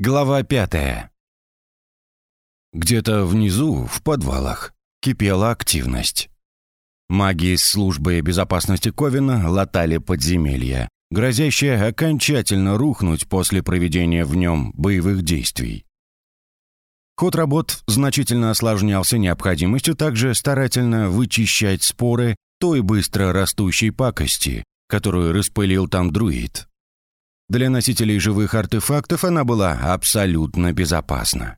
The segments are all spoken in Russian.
Глава пятая. Где-то внизу, в подвалах, кипела активность. Маги из службы безопасности Ковина латали подземелья, грозящие окончательно рухнуть после проведения в нем боевых действий. Ход работ значительно осложнялся необходимостью также старательно вычищать споры той быстро растущей пакости, которую распылил там друид. Для носителей живых артефактов она была абсолютно безопасна.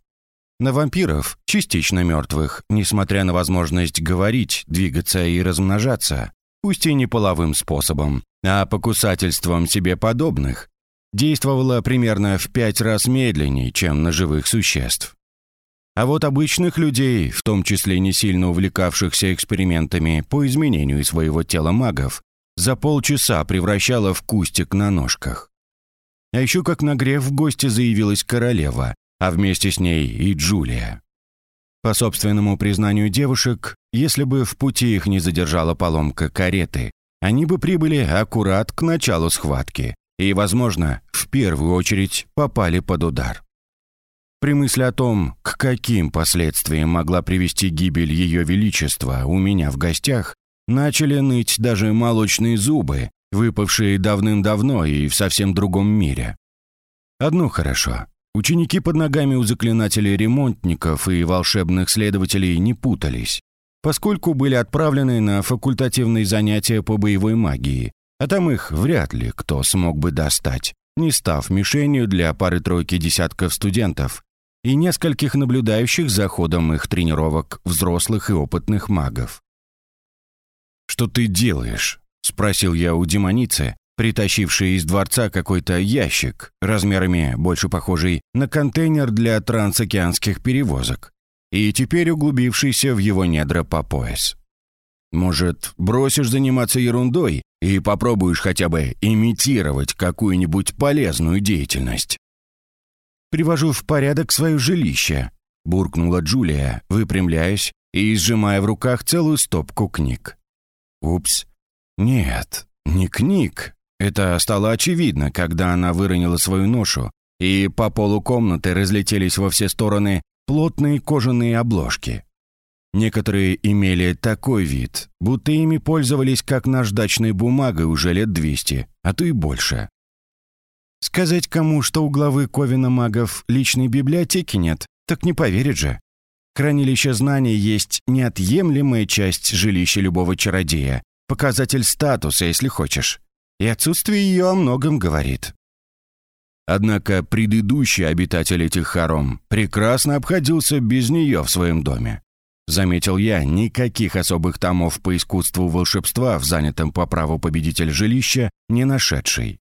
На вампиров, частично мертвых, несмотря на возможность говорить, двигаться и размножаться, пусть и не половым способом, а покусательством себе подобных, действовала примерно в пять раз медленнее, чем на живых существ. А вот обычных людей, в том числе не сильно увлекавшихся экспериментами по изменению своего тела магов, за полчаса превращала в кустик на ножках. А еще как нагрев в гости заявилась королева, а вместе с ней и Джулия. По собственному признанию девушек, если бы в пути их не задержала поломка кареты, они бы прибыли аккурат к началу схватки и, возможно, в первую очередь попали под удар. При мысли о том, к каким последствиям могла привести гибель Ее Величества у меня в гостях, начали ныть даже молочные зубы, выпавшие давным-давно и в совсем другом мире. Одно хорошо. Ученики под ногами у заклинателей-ремонтников и волшебных следователей не путались, поскольку были отправлены на факультативные занятия по боевой магии, а там их вряд ли кто смог бы достать, не став мишенью для пары-тройки десятков студентов и нескольких наблюдающих за ходом их тренировок взрослых и опытных магов. «Что ты делаешь?» — спросил я у демоницы, притащившей из дворца какой-то ящик, размерами больше похожий на контейнер для трансокеанских перевозок, и теперь углубившийся в его недра по пояс. «Может, бросишь заниматься ерундой и попробуешь хотя бы имитировать какую-нибудь полезную деятельность?» «Привожу в порядок свое жилище», — буркнула Джулия, выпрямляясь и сжимая в руках целую стопку книг. «Упс, нет, не книг. Это стало очевидно, когда она выронила свою ношу, и по полу комнаты разлетелись во все стороны плотные кожаные обложки. Некоторые имели такой вид, будто ими пользовались как наждачной бумагой уже лет 200, а то и больше. Сказать кому, что у главы Ковина магов личной библиотеки нет, так не поверит же. Хранилище знаний есть неотъемлемая часть жилища любого чародея, Показатель статуса, если хочешь. И отсутствие ее о многом говорит. Однако предыдущий обитатель этих хором прекрасно обходился без нее в своем доме. Заметил я, никаких особых томов по искусству волшебства в занятом по праву победитель жилища не нашедший.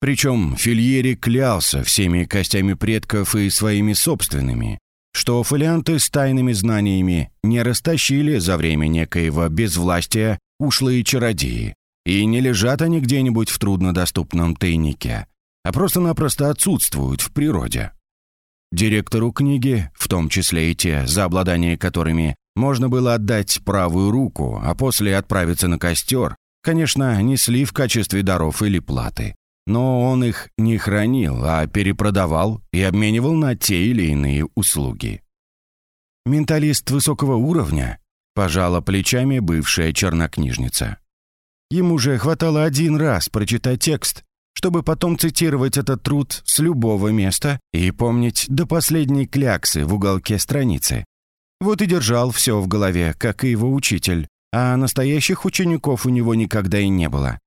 Причем Фильери клялся всеми костями предков и своими собственными, что фолианты с тайными знаниями не растащили за время некоего безвластия ушлые чародеи. И не лежат они где-нибудь в труднодоступном тайнике, а просто-напросто отсутствуют в природе. Директору книги, в том числе и те, за обладание которыми можно было отдать правую руку, а после отправиться на костер, конечно, несли в качестве даров или платы. Но он их не хранил, а перепродавал и обменивал на те или иные услуги. Менталист высокого уровня Пожала плечами бывшая чернокнижница. Ему же хватало один раз прочитать текст, чтобы потом цитировать этот труд с любого места и помнить до последней кляксы в уголке страницы. Вот и держал все в голове, как и его учитель, а настоящих учеников у него никогда и не было.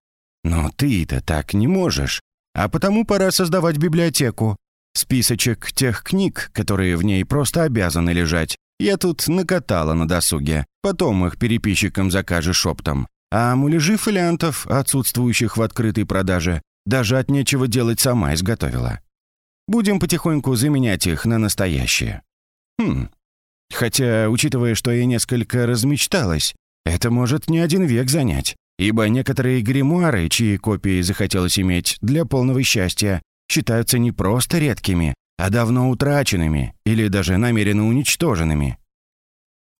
Но ты-то так не можешь, а потому пора создавать библиотеку. Списочек тех книг, которые в ней просто обязаны лежать, я тут накатала на досуге, потом их переписчикам закажешь оптом. А муляжи фолиантов, отсутствующих в открытой продаже, даже от нечего делать сама изготовила. Будем потихоньку заменять их на настоящие. Хм. Хотя, учитывая, что я несколько размечталась, это может не один век занять, ибо некоторые гримуары, чьи копии захотелось иметь для полного счастья, считаются не просто редкими, а давно утраченными или даже намеренно уничтоженными.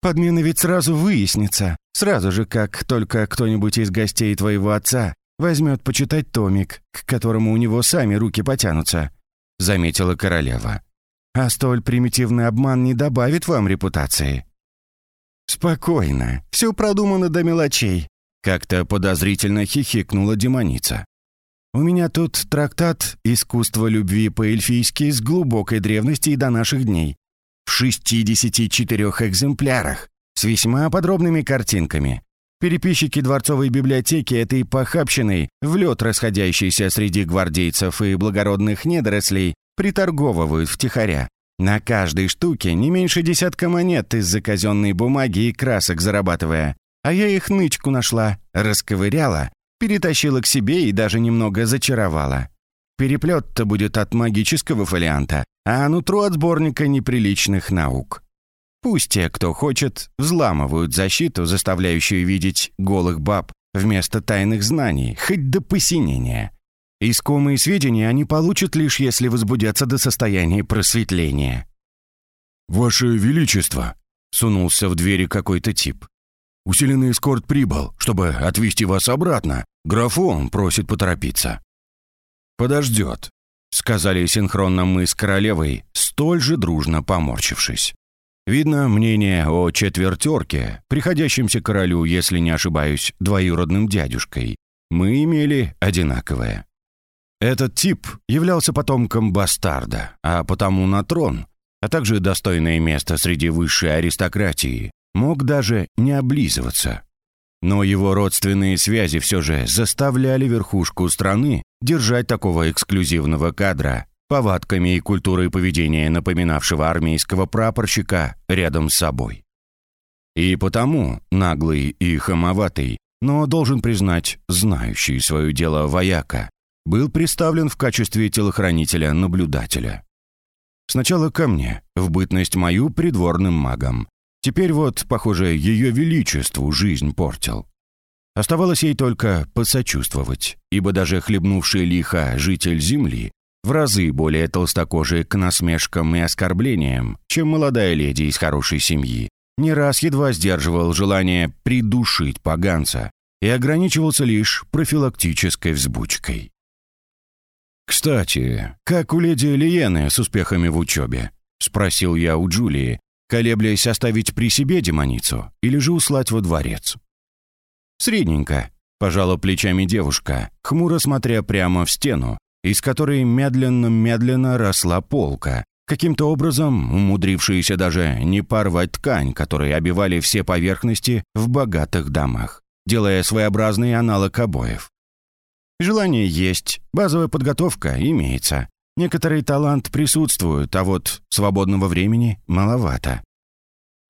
Подмена ведь сразу выяснится, сразу же, как только кто-нибудь из гостей твоего отца возьмет почитать томик, к которому у него сами руки потянутся. — заметила королева. «А столь примитивный обман не добавит вам репутации». «Спокойно, все продумано до мелочей», — как-то подозрительно хихикнула демоница. «У меня тут трактат «Искусство любви по-эльфийски» с глубокой древности и до наших дней. В 64 экземплярах, с весьма подробными картинками. Переписчики дворцовой библиотеки этой похабщиной, в лед расходящийся среди гвардейцев и благородных недорослей, приторговывают втихаря. На каждой штуке не меньше десятка монет из-за казенной бумаги и красок зарабатывая. А я их нычку нашла, расковыряла, перетащила к себе и даже немного зачаровала. Переплет-то будет от магического фолианта, а нутро от сборника неприличных наук. Пусть те, кто хочет, взламывают защиту, заставляющую видеть голых баб, вместо тайных знаний, хоть до посинения. Искомые сведения они получат лишь если возбудятся до состояния просветления. «Ваше Величество!» — сунулся в двери какой-то тип. «Усиленный эскорт прибыл, чтобы отвезти вас обратно. Графон просит поторопиться». «Подождет», — сказали синхронно мы с королевой, столь же дружно поморщившись. Видно, мнение о четвертерке, приходящемся королю, если не ошибаюсь, двоюродным дядюшкой, мы имели одинаковое. Этот тип являлся потомком бастарда, а потому на трон, а также достойное место среди высшей аристократии, мог даже не облизываться. Но его родственные связи все же заставляли верхушку страны держать такого эксклюзивного кадра повадками и культурой поведения напоминавшего армейского прапорщика рядом с собой. И потому наглый и хамоватый, но, должен признать, знающий свое дело вояка, был представлен в качестве телохранителя-наблюдателя. Сначала ко мне, в бытность мою придворным магом. Теперь вот, похоже, ее величеству жизнь портил. Оставалось ей только посочувствовать, ибо даже хлебнувший лихо житель Земли в разы более толстокожий к насмешкам и оскорблениям, чем молодая леди из хорошей семьи, не раз едва сдерживал желание придушить поганца и ограничивался лишь профилактической взбучкой. «Кстати, как у леди Лиены с успехами в учебе?» — спросил я у Джулии, колеблясь оставить при себе демоницу или же услать во дворец. «Средненько», — пожала плечами девушка, хмуро смотря прямо в стену, из которой медленно-медленно росла полка, каким-то образом умудрившаяся даже не порвать ткань, которой обивали все поверхности в богатых домах, делая своеобразный аналог обоев. Желание есть, базовая подготовка имеется. Некоторый талант присутствует, а вот свободного времени маловато.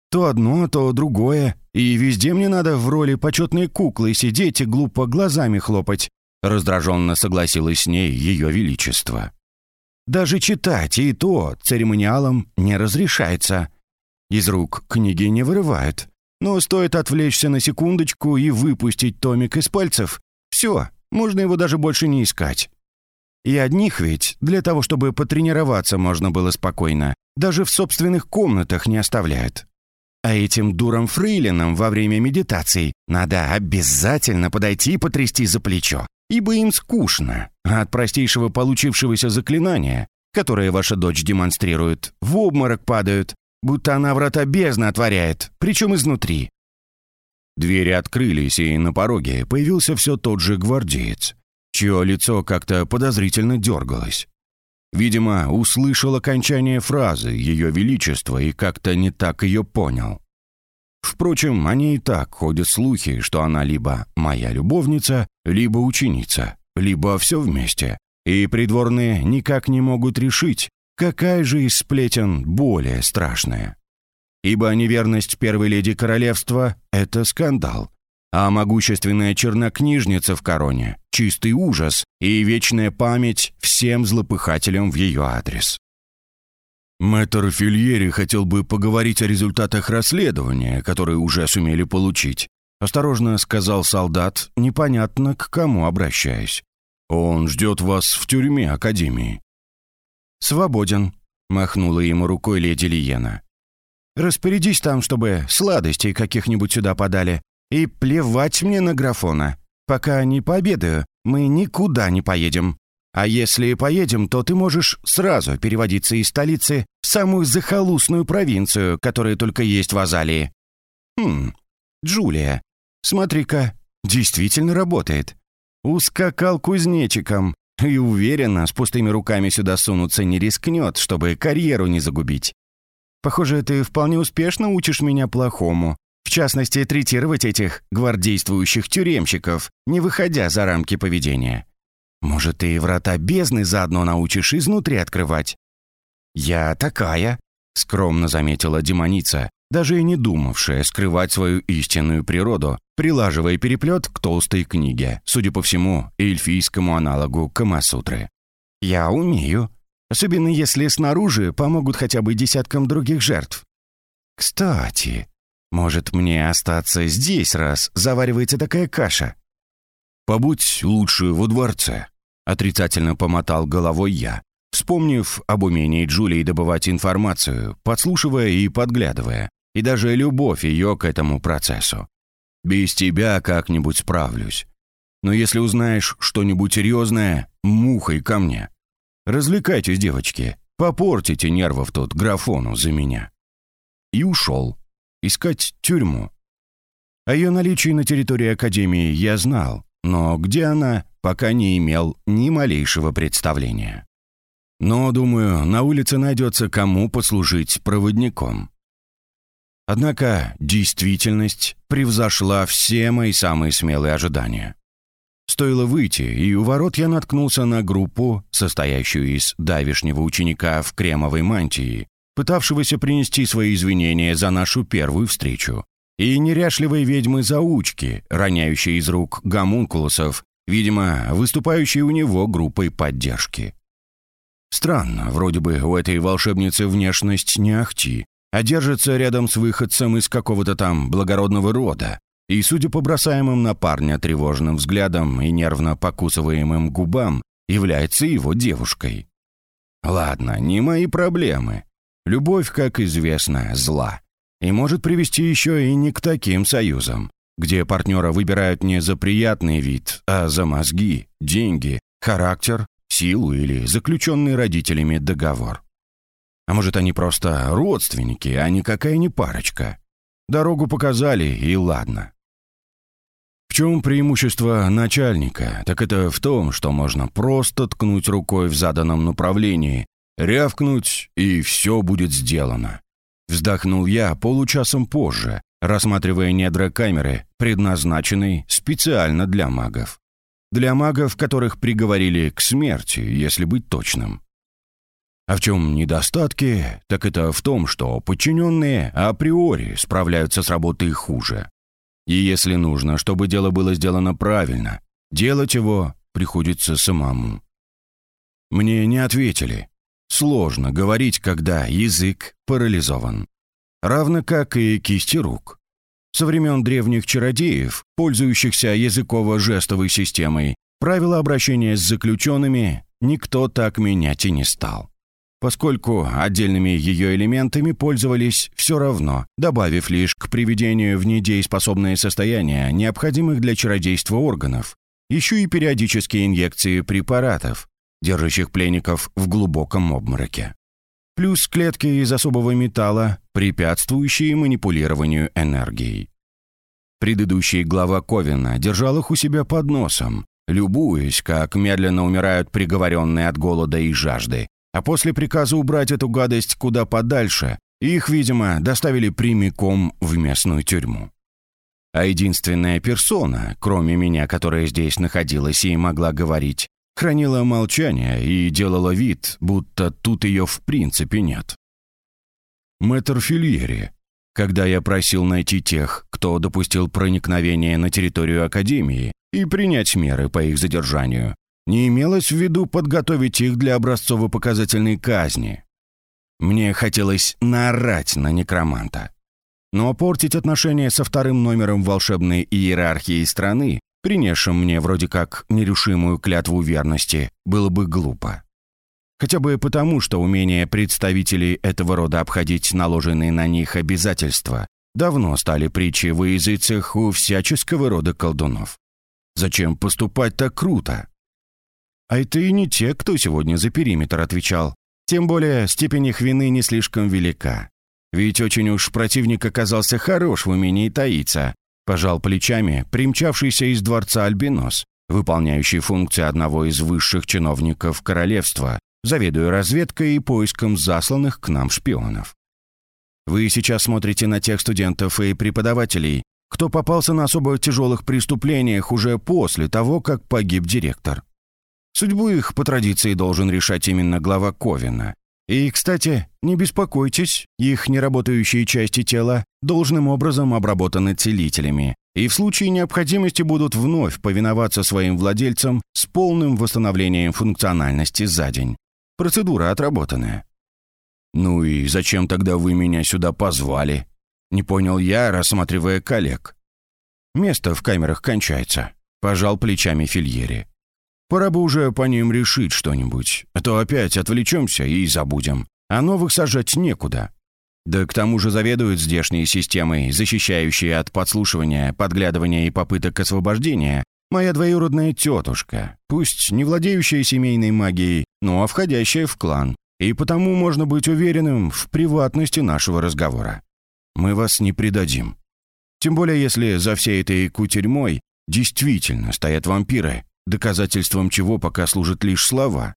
То одно, то другое, и везде мне надо в роли почетной куклы сидеть и глупо глазами хлопать, Раздраженно согласилась с ней ее величество. Даже читать и то церемониалом не разрешается. Из рук книги не вырывают. Но стоит отвлечься на секундочку и выпустить томик из пальцев, все, можно его даже больше не искать. И одних ведь, для того, чтобы потренироваться можно было спокойно, даже в собственных комнатах не оставляют. А этим дурам фрейлинам во время медитаций надо обязательно подойти и потрясти за плечо, ибо им скучно, а от простейшего получившегося заклинания, которое ваша дочь демонстрирует, в обморок падают, будто она врата бездны отворяет, причем изнутри. Двери открылись, и на пороге появился все тот же гвардеец, чье лицо как-то подозрительно дергалось. Видимо, услышал окончание фразы Ее Величества и как-то не так ее понял. Впрочем, они и так ходят слухи, что она либо моя любовница, либо ученица, либо все вместе. И придворные никак не могут решить, какая же из сплетен более страшная. Ибо неверность первой леди королевства — это скандал, а могущественная чернокнижница в короне — чистый ужас и вечная память всем злопыхателям в ее адрес. Мэтр Фильери хотел бы поговорить о результатах расследования, которые уже сумели получить. Осторожно сказал солдат, непонятно к кому обращаясь. Он ждет вас в тюрьме Академии. «Свободен», — махнула ему рукой леди Лиена. «Распорядись там, чтобы сладостей каких-нибудь сюда подали. И плевать мне на графона. Пока не пообедаю, мы никуда не поедем». А если поедем, то ты можешь сразу переводиться из столицы в самую захолустную провинцию, которая только есть в Азалии. Хм, Джулия, смотри-ка, действительно работает. Ускакал кузнечиком и уверенно с пустыми руками сюда сунуться не рискнет, чтобы карьеру не загубить. Похоже, ты вполне успешно учишь меня плохому. Частности, третировать этих гвардействующих тюремщиков, не выходя за рамки поведения. Может, ты и врата бездны заодно научишь изнутри открывать?» «Я такая», — скромно заметила демоница, даже и не думавшая скрывать свою истинную природу, прилаживая переплет к толстой книге, судя по всему, эльфийскому аналогу Камасутры. «Я умею, особенно если снаружи помогут хотя бы десяткам других жертв. Кстати, может мне остаться здесь, раз заваривается такая каша?» «Побудь лучше во дворце», — отрицательно помотал головой я, вспомнив об умении Джулии добывать информацию, подслушивая и подглядывая, и даже любовь ее к этому процессу. «Без тебя как-нибудь справлюсь. Но если узнаешь что-нибудь серьезное, мухой ко мне. Развлекайтесь, девочки, попортите нервов тут графону за меня». И ушел. Искать тюрьму. О ее наличии на территории Академии я знал, но где она, пока не имел ни малейшего представления. Но, думаю, на улице найдется кому послужить проводником. Однако действительность превзошла все мои самые смелые ожидания. Стоило выйти, и у ворот я наткнулся на группу, состоящую из давишнего ученика в кремовой мантии, пытавшегося принести свои извинения за нашу первую встречу, и неряшливой ведьмы-заучки, роняющей из рук гомункулусов, видимо, выступающей у него группой поддержки. Странно, вроде бы у этой волшебницы внешность не ахти, а держится рядом с выходцем из какого-то там благородного рода, и, судя по бросаемым на парня тревожным взглядам и нервно покусываемым губам, является его девушкой. Ладно, не мои проблемы. Любовь, как известно, зла и может привести еще и не к таким союзам, где партнера выбирают не за приятный вид, а за мозги, деньги, характер, силу или заключенный родителями договор. А может, они просто родственники, а никакая не парочка. Дорогу показали, и ладно. В чем преимущество начальника? Так это в том, что можно просто ткнуть рукой в заданном направлении, рявкнуть, и все будет сделано. Вздохнул я получасом позже, рассматривая недра камеры, предназначенной специально для магов. Для магов, которых приговорили к смерти, если быть точным. А в чем недостатки, так это в том, что подчиненные априори справляются с работой хуже. И если нужно, чтобы дело было сделано правильно, делать его приходится самому. Мне не ответили, Сложно говорить, когда язык парализован. Равно как и кисти рук. Со времен древних чародеев, пользующихся языково-жестовой системой, правила обращения с заключенными никто так менять и не стал. Поскольку отдельными ее элементами пользовались все равно, добавив лишь к приведению в недееспособное состояние необходимых для чародейства органов, еще и периодические инъекции препаратов, держащих пленников в глубоком обмороке. Плюс клетки из особого металла, препятствующие манипулированию энергией. Предыдущий глава Ковина держал их у себя под носом, любуясь, как медленно умирают приговоренные от голода и жажды, а после приказа убрать эту гадость куда подальше, их, видимо, доставили прямиком в местную тюрьму. А единственная персона, кроме меня, которая здесь находилась и могла говорить, хранила молчание и делала вид, будто тут ее в принципе нет. Мэтр Фильери, когда я просил найти тех, кто допустил проникновение на территорию Академии и принять меры по их задержанию, не имелось в виду подготовить их для образцово-показательной казни. Мне хотелось наорать на некроманта. Но портить отношения со вторым номером волшебной иерархии страны принесшим мне вроде как нерушимую клятву верности, было бы глупо. Хотя бы потому, что умение представителей этого рода обходить наложенные на них обязательства давно стали притчей во языцах у всяческого рода колдунов. Зачем поступать так круто? А это и не те, кто сегодня за периметр отвечал. Тем более степень их вины не слишком велика. Ведь очень уж противник оказался хорош в умении таиться. Пожал плечами примчавшийся из дворца Альбинос, выполняющий функции одного из высших чиновников королевства, заведуя разведкой и поиском засланных к нам шпионов. Вы сейчас смотрите на тех студентов и преподавателей, кто попался на особо тяжелых преступлениях уже после того, как погиб директор. Судьбу их, по традиции, должен решать именно глава Ковина. И, кстати, не беспокойтесь, их неработающие части тела должным образом обработаны целителями и в случае необходимости будут вновь повиноваться своим владельцам с полным восстановлением функциональности за день. Процедура отработанная. «Ну и зачем тогда вы меня сюда позвали?» Не понял я, рассматривая коллег. «Место в камерах кончается», — пожал плечами Фильери. «Пора бы уже по ним решить что-нибудь, а то опять отвлечемся и забудем, а новых сажать некуда». Да к тому же заведуют здешней системой, защищающей от подслушивания, подглядывания и попыток освобождения, моя двоюродная тетушка, пусть не владеющая семейной магией, но входящая в клан, и потому можно быть уверенным в приватности нашего разговора. Мы вас не предадим. Тем более, если за всей этой кутерьмой действительно стоят вампиры, доказательством чего пока служат лишь слова.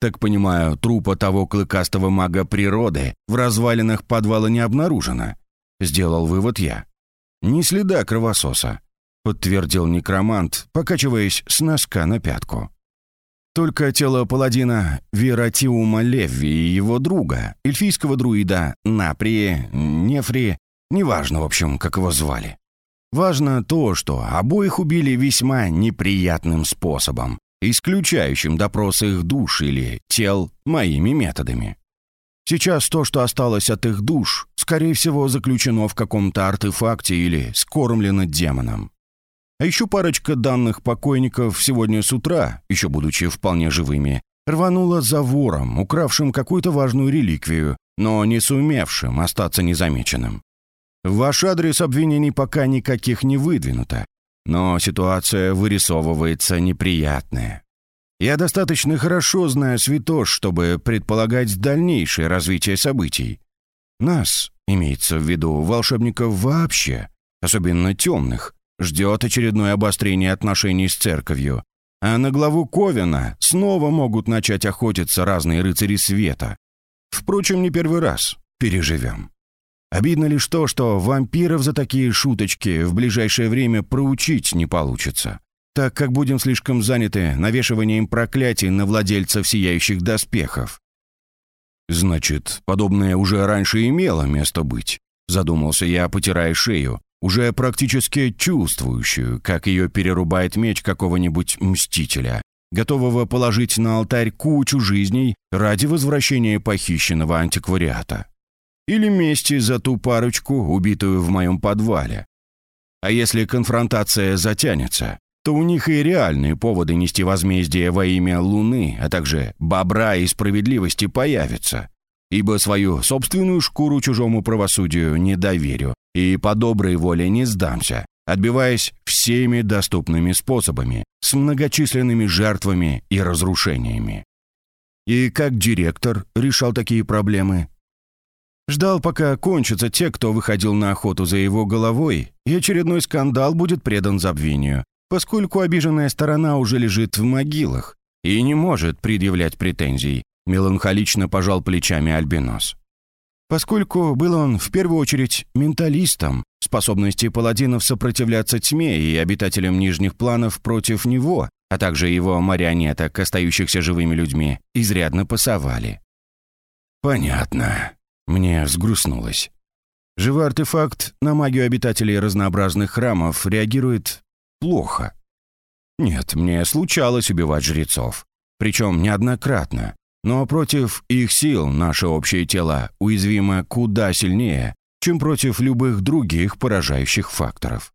Так понимаю, трупа того клыкастого мага природы в развалинах подвала не обнаружено. Сделал вывод я. Ни следа кровососа, подтвердил некромант, покачиваясь с носка на пятку. Только тело паладина Вератиума Левви и его друга, эльфийского друида Напри, Нефри, неважно, в общем, как его звали. Важно то, что обоих убили весьма неприятным способом, исключающим допрос их душ или тел моими методами. Сейчас то, что осталось от их душ, скорее всего, заключено в каком-то артефакте или скормлено демоном. А еще парочка данных покойников сегодня с утра, еще будучи вполне живыми, рванула за вором, укравшим какую-то важную реликвию, но не сумевшим остаться незамеченным. В ваш адрес обвинений пока никаких не выдвинуто, но ситуация вырисовывается неприятная. Я достаточно хорошо знаю святош, чтобы предполагать дальнейшее развитие событий. Нас, имеется в виду волшебников вообще, особенно темных, ждет очередное обострение отношений с церковью. А на главу Ковина снова могут начать охотиться разные рыцари света. Впрочем, не первый раз. Переживем. Обидно лишь то, что вампиров за такие шуточки в ближайшее время проучить не получится, так как будем слишком заняты навешиванием проклятий на владельцев сияющих доспехов. «Значит, подобное уже раньше имело место быть», задумался я, потирая шею, уже практически чувствующую, как ее перерубает меч какого-нибудь мстителя, готового положить на алтарь кучу жизней ради возвращения похищенного антиквариата. Или мести за ту парочку, убитую в моем подвале. А если конфронтация затянется, то у них и реальные поводы нести возмездие во имя Луны, а также бобра и справедливости появятся. Ибо свою собственную шкуру чужому правосудию не доверю, и по доброй воле не сдамся, отбиваясь всеми доступными способами, с многочисленными жертвами и разрушениями. И как директор решал такие проблемы? Ждал, пока кончатся те, кто выходил на охоту за его головой, и очередной скандал будет предан забвению, поскольку обиженная сторона уже лежит в могилах и не может предъявлять претензий, меланхолично пожал плечами Альбинос. Поскольку был он в первую очередь менталистом, способности паладинов сопротивляться тьме и обитателям нижних планов против него, а также его марионеток, остающихся живыми людьми, изрядно пасовали. «Понятно». Мне взгрустнулось. Живой артефакт на магию обитателей разнообразных храмов реагирует плохо. Нет, мне случалось убивать жрецов. Причем неоднократно. Но против их сил наше общее тело уязвимо куда сильнее, чем против любых других поражающих факторов.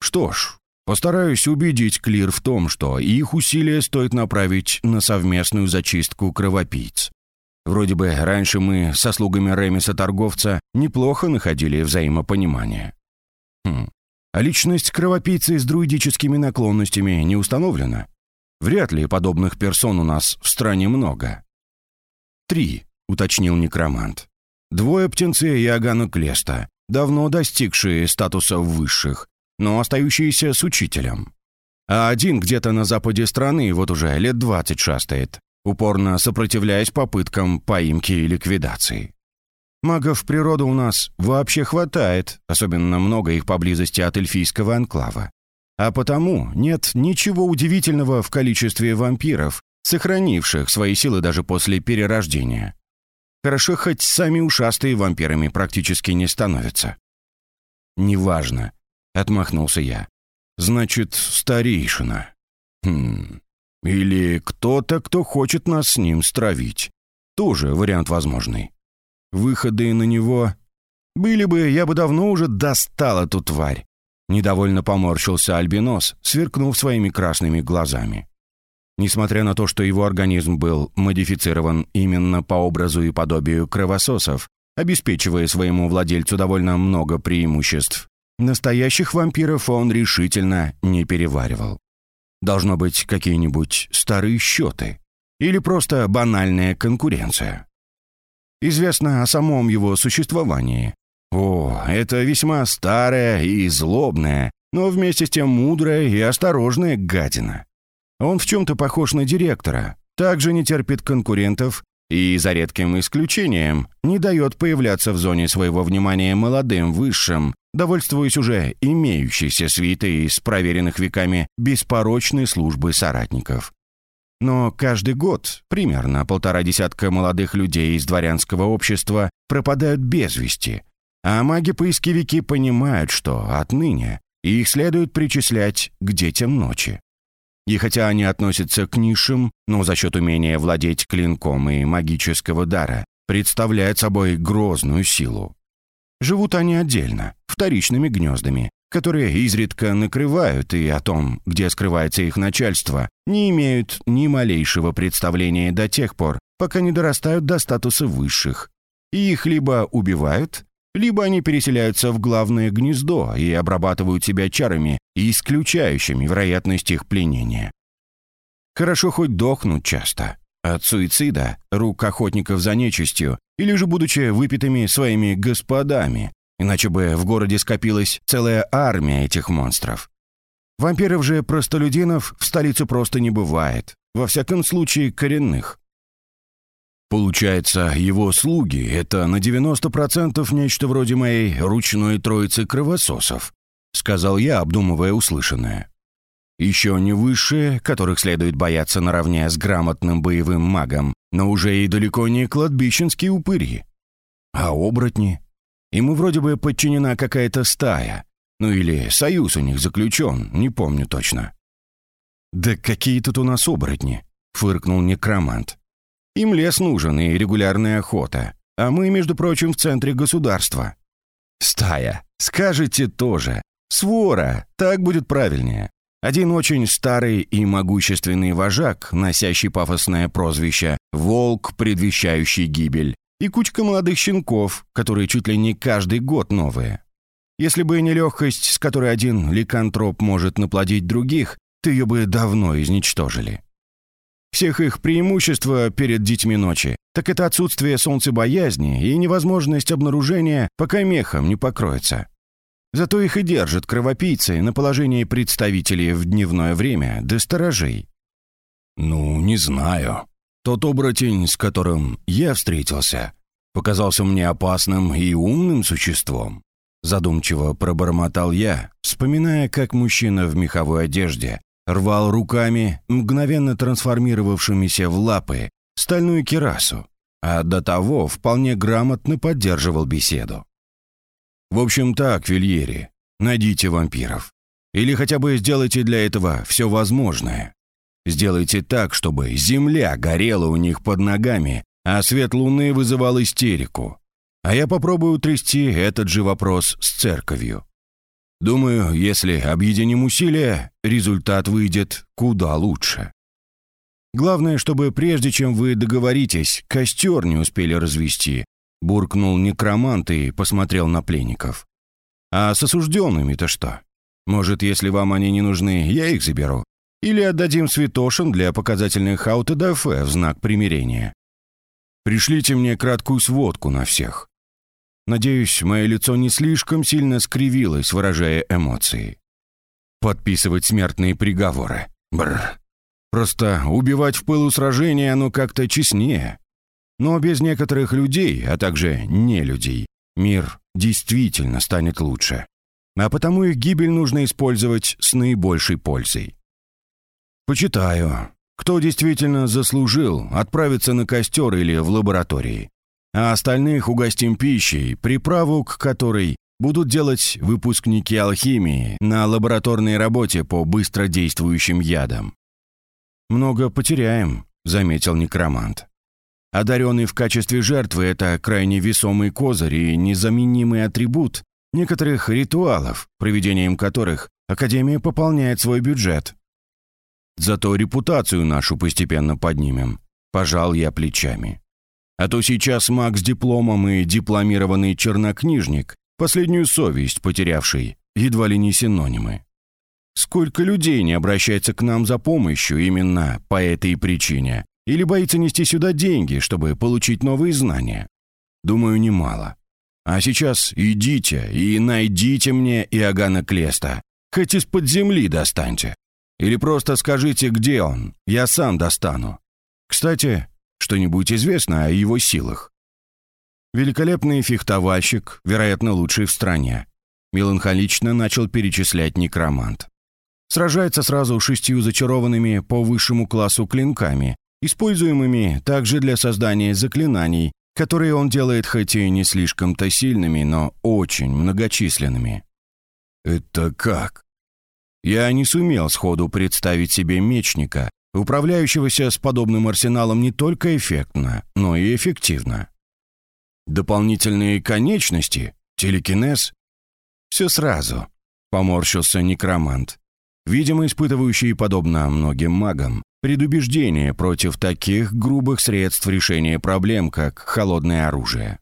Что ж, постараюсь убедить Клир в том, что их усилия стоит направить на совместную зачистку кровопийц. Вроде бы раньше мы со слугами Ремиса-торговца неплохо находили взаимопонимание. Хм. А личность кровопийцы с друидическими наклонностями не установлена? Вряд ли подобных персон у нас в стране много. «Три», — уточнил некромант. «Двое птенцы Иоганна Клеста, давно достигшие статуса высших, но остающиеся с учителем. А один где-то на западе страны вот уже лет двадцать шастает, упорно сопротивляясь попыткам поимки и ликвидации. Магов природы у нас вообще хватает, особенно много их поблизости от эльфийского анклава. А потому нет ничего удивительного в количестве вампиров, сохранивших свои силы даже после перерождения. Хорошо, хоть сами ушастые вампирами практически не становятся. «Неважно», — отмахнулся я. «Значит, старейшина. Хм. Или кто-то, кто хочет нас с ним стравить. Тоже вариант возможный. Выходы на него... Были бы, я бы давно уже достал эту тварь. Недовольно поморщился Альбинос, сверкнув своими красными глазами. Несмотря на то, что его организм был модифицирован именно по образу и подобию кровососов, обеспечивая своему владельцу довольно много преимуществ, настоящих вампиров он решительно не переваривал. Должно быть какие-нибудь старые счеты или просто банальная конкуренция. Известно о самом его существовании, о, это весьма старая и злобная, но вместе с тем мудрая и осторожная гадина. Он в чем-то похож на директора, также не терпит конкурентов и, за редким исключением, не дает появляться в зоне своего внимания молодым высшим, довольствуясь уже имеющейся свитой из проверенных веками беспорочной службы соратников. Но каждый год примерно полтора десятка молодых людей из дворянского общества пропадают без вести, а маги-поисковики понимают, что отныне их следует причислять к детям ночи. И хотя они относятся к низшим, но за счет умения владеть клинком и магического дара, представляют собой грозную силу. Живут они отдельно, вторичными гнездами, которые изредка накрывают и о том, где скрывается их начальство, не имеют ни малейшего представления до тех пор, пока не дорастают до статуса высших. И их либо убивают, либо они переселяются в главное гнездо и обрабатывают себя чарами, исключающими вероятность их пленения. Хорошо хоть дохнут часто. От суицида, рук охотников за нечистью, или же будучи выпитыми своими господами, иначе бы в городе скопилась целая армия этих монстров. Вампиров же простолюдинов в столице просто не бывает, во всяком случае коренных. Получается, его слуги — это на 90% нечто вроде моей ручной троицы кровососов, сказал я, обдумывая услышанное. Еще не высшие, которых следует бояться наравне с грамотным боевым магом, но уже и далеко не кладбищенские упыри. А оборотни? Ему вроде бы подчинена какая-то стая. Ну или союз у них заключен, не помню точно. «Да какие тут у нас оборотни?» — фыркнул некромант. Им лес нужен и регулярная охота. А мы, между прочим, в центре государства. Стая. Скажете тоже. Свора. Так будет правильнее. Один очень старый и могущественный вожак, носящий пафосное прозвище «Волк, предвещающий гибель», и кучка молодых щенков, которые чуть ли не каждый год новые. Если бы не легкость, с которой один ликантроп может наплодить других, то ее бы давно изничтожили. Всех их преимущества перед детьми ночи, так это отсутствие солнцебоязни и невозможность обнаружения, пока мехом не покроется. Зато их и держат кровопийцы на положении представителей в дневное время до сторожей. «Ну, не знаю. Тот оборотень, с которым я встретился, показался мне опасным и умным существом. Задумчиво пробормотал я, вспоминая, как мужчина в меховой одежде рвал руками, мгновенно трансформировавшимися в лапы, стальную кирасу, а до того вполне грамотно поддерживал беседу. В общем так, Вильери, найдите вампиров. Или хотя бы сделайте для этого все возможное. Сделайте так, чтобы земля горела у них под ногами, а свет луны вызывал истерику. А я попробую трясти этот же вопрос с церковью. Думаю, если объединим усилия, результат выйдет куда лучше. Главное, чтобы прежде чем вы договоритесь, костер не успели развести, буркнул некромант и посмотрел на пленников. А с осужденными-то что? Может, если вам они не нужны, я их заберу? Или отдадим святошин для показательных аутодафе в знак примирения. Пришлите мне краткую сводку на всех. Надеюсь, мое лицо не слишком сильно скривилось, выражая эмоции. Подписывать смертные приговоры. Бррр. Просто убивать в пылу сражения оно как-то честнее. Но без некоторых людей, а также не людей, мир действительно станет лучше. А потому их гибель нужно использовать с наибольшей пользой. Почитаю, кто действительно заслужил отправиться на костер или в лаборатории. А остальных угостим пищей, приправу к которой будут делать выпускники алхимии на лабораторной работе по быстродействующим ядам. «Много потеряем», — заметил некромант. Одаренный в качестве жертвы – это крайне весомый козырь и незаменимый атрибут некоторых ритуалов, проведением которых Академия пополняет свой бюджет. Зато репутацию нашу постепенно поднимем. Пожал я плечами. А то сейчас маг с дипломом и дипломированный чернокнижник, последнюю совесть потерявший, едва ли не синонимы. Сколько людей не обращается к нам за помощью именно по этой причине, или боится нести сюда деньги, чтобы получить новые знания? Думаю, немало. А сейчас идите и найдите мне Иоганна Клеста. Хоть из-под земли достаньте. Или просто скажите, где он. Я сам достану. Кстати, что-нибудь известно о его силах? Великолепный фехтовальщик, вероятно, лучший в стране. Меланхолично начал перечислять некромант. Сражается сразу шестью зачарованными по высшему классу клинками, используемыми также для создания заклинаний, которые он делает хоть и не слишком-то сильными, но очень многочисленными. Это как? Я не сумел сходу представить себе мечника, управляющегося с подобным арсеналом не только эффектно, но и эффективно. Дополнительные конечности, телекинез. Все сразу, поморщился некромант, видимо, испытывающий, подобно многим магам, предубеждение против таких грубых средств решения проблем, как холодное оружие.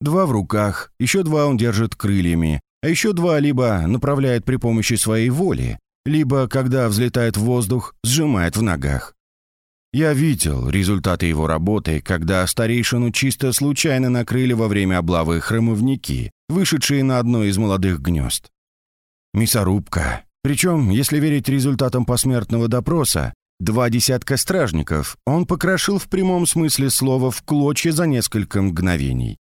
Два в руках, еще два он держит крыльями, а еще два либо направляет при помощи своей воли, либо, когда взлетает в воздух, сжимает в ногах. Я видел результаты его работы, когда старейшину чисто случайно накрыли во время облавы хромовники, вышедшие на одно из молодых гнезд. Мясорубка. Причем, если верить результатам посмертного допроса, Два десятка стражников он покрошил в прямом смысле слова в клочья за несколько мгновений.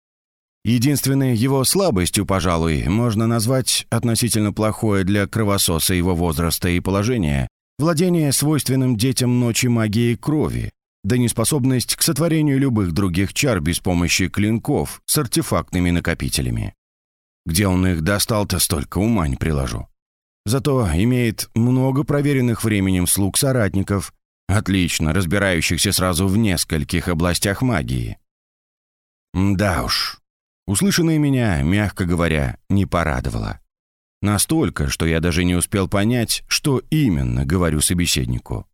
Единственной его слабостью, пожалуй, можно назвать относительно плохое для кровососа его возраста и положения владение свойственным детям ночи магией крови, да неспособность к сотворению любых других чар без помощи клинков с артефактными накопителями. Где он их достал-то столько, ума не приложу. Зато имеет много проверенных временем слуг-соратников, отлично разбирающихся сразу в нескольких областях магии. Да уж, услышанное меня, мягко говоря, не порадовало. Настолько, что я даже не успел понять, что именно говорю собеседнику.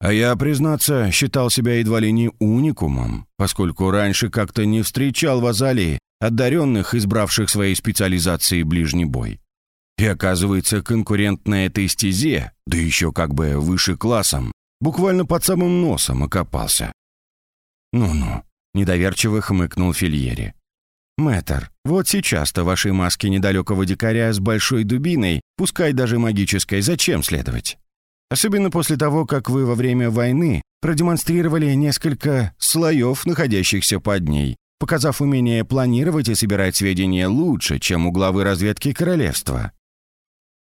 А я, признаться, считал себя едва ли не уникумом, поскольку раньше как-то не встречал в Азалии одаренных, избравших своей специализацией ближний бой. И оказывается, конкурент на этой стезе, да еще как бы выше классом, буквально под самым носом окопался. «Ну-ну», — недоверчиво хмыкнул Фильери. «Мэтр, вот сейчас-то вашей маске недалекого дикаря с большой дубиной, пускай даже магической, зачем следовать? Особенно после того, как вы во время войны продемонстрировали несколько слоев, находящихся под ней, показав умение планировать и собирать сведения лучше, чем у главы разведки королевства.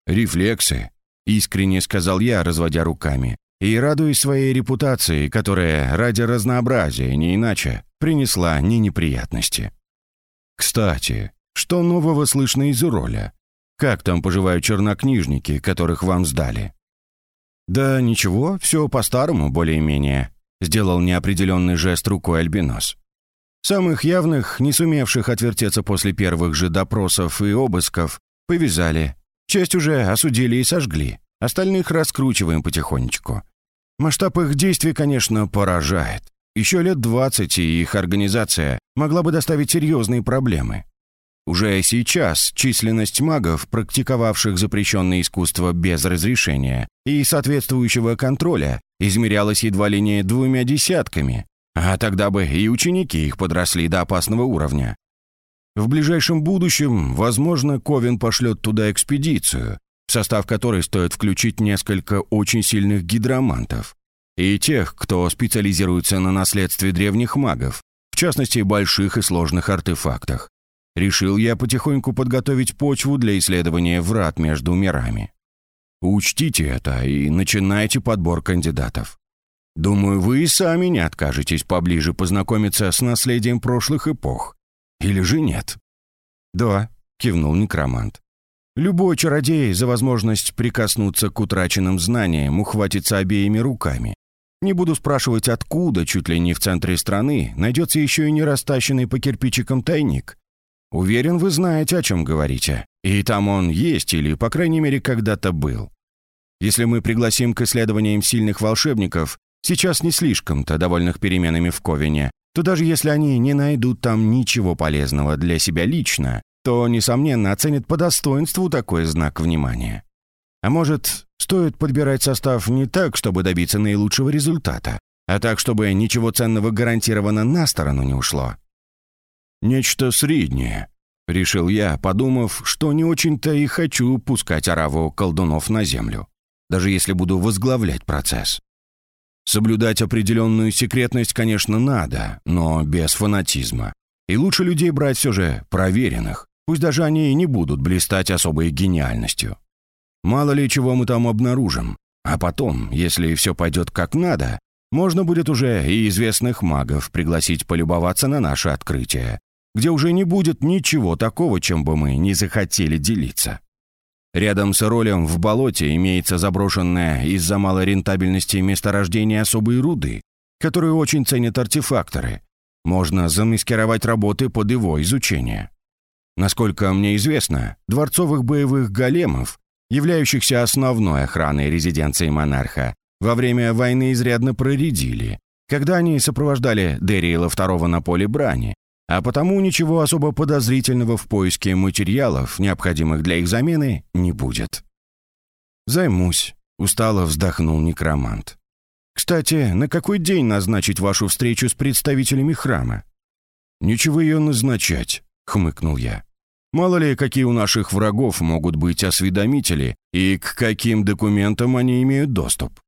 «Рефлексы», — искренне сказал я, разводя руками, и радуясь своей репутации, которая ради разнообразия, не иначе, принесла не неприятности. «Кстати, что нового слышно из Уроля? Как там поживают чернокнижники, которых вам сдали?» «Да ничего, все по-старому, более-менее», — сделал неопределенный жест рукой Альбинос. Самых явных, не сумевших отвертеться после первых же допросов и обысков, повязали, Часть уже осудили и сожгли, остальных раскручиваем потихонечку. Масштаб их действий, конечно, поражает. Еще лет 20, и их организация могла бы доставить серьезные проблемы. Уже сейчас численность магов, практиковавших запрещенное искусство без разрешения и соответствующего контроля, измерялась едва ли не двумя десятками, а тогда бы и ученики их подросли до опасного уровня. В ближайшем будущем, возможно, Ковен пошлет туда экспедицию, в состав которой стоит включить несколько очень сильных гидромантов и тех, кто специализируется на наследстве древних магов, в частности, больших и сложных артефактах. Решил я потихоньку подготовить почву для исследования врат между мирами. Учтите это и начинайте подбор кандидатов. Думаю, вы и сами не откажетесь поближе познакомиться с наследием прошлых эпох. Или же нет? Да, кивнул некромант. Любой чародей за возможность прикоснуться к утраченным знаниям ухватится обеими руками. Не буду спрашивать, откуда, чуть ли не в центре страны, найдется еще и не растащенный по кирпичикам тайник. Уверен, вы знаете, о чем говорите. И там он есть или, по крайней мере, когда-то был. Если мы пригласим к исследованиям сильных волшебников, сейчас не слишком-то довольных переменами в Ковине, то даже если они не найдут там ничего полезного для себя лично, то, несомненно, оценят по достоинству такой знак внимания. А может, стоит подбирать состав не так, чтобы добиться наилучшего результата, а так, чтобы ничего ценного гарантированно на сторону не ушло? Нечто среднее, решил я, подумав, что не очень-то и хочу пускать ораву колдунов на землю, даже если буду возглавлять процесс. Соблюдать определенную секретность, конечно, надо, но без фанатизма. И лучше людей брать все же проверенных, пусть даже они и не будут блистать особой гениальностью. Мало ли чего мы там обнаружим. А потом, если все пойдет как надо, можно будет уже и известных магов пригласить полюбоваться на наше открытие, где уже не будет ничего такого, чем бы мы не захотели делиться. Рядом с ролем в болоте имеется заброшенное из-за малой рентабельности месторождение особой руды, которую очень ценят артефакторы. Можно замаскировать работы под его изучение. Насколько мне известно, дворцовых боевых големов являющихся основной охраной резиденции монарха, во время войны изрядно проредили, когда они сопровождали Дериэла II на поле брани, а потому ничего особо подозрительного в поиске материалов, необходимых для их замены, не будет. «Займусь», — устало вздохнул некромант. «Кстати, на какой день назначить вашу встречу с представителями храма?» «Ничего ее назначать», — хмыкнул я. Мало ли, какие у наших врагов могут быть осведомители и к каким документам они имеют доступ.